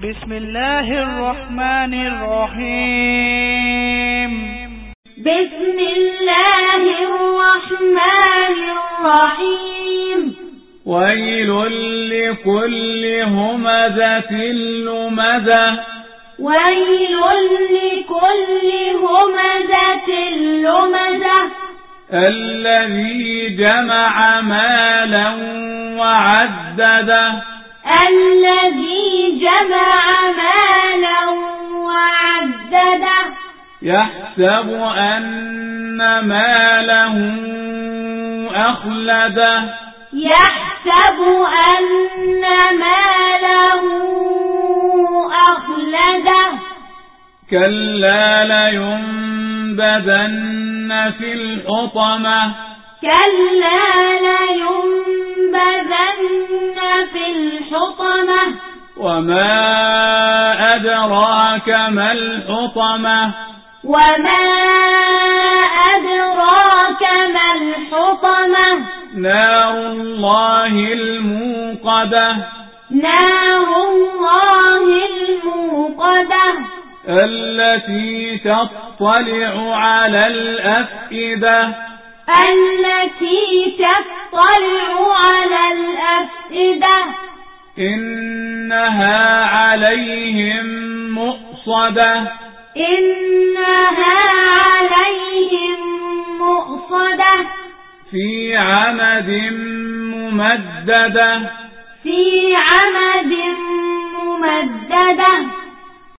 بسم الله الرحمن الرحيم. بسم الله الرحمن الرحيم. ويل لكل همزة لمزة. ويل لكل همزة لمزة. الذي جمع مالا وعدده. الذي جمع يحسب أن ماله أخلده. يحسب أن ماله أخلده. كلا لينبذن في الحطمة. كلا لينبذن في الحطمة. وما أدراك ما الحطمة. وما أدراك ما الحطمة نار الله الموقدة نار الله الموقدة التي تطلع على الأفئدة التي تطلع على الأفئدة إنها عليهم مؤصدة إنها مؤصدة في عمد ممددة. في عمد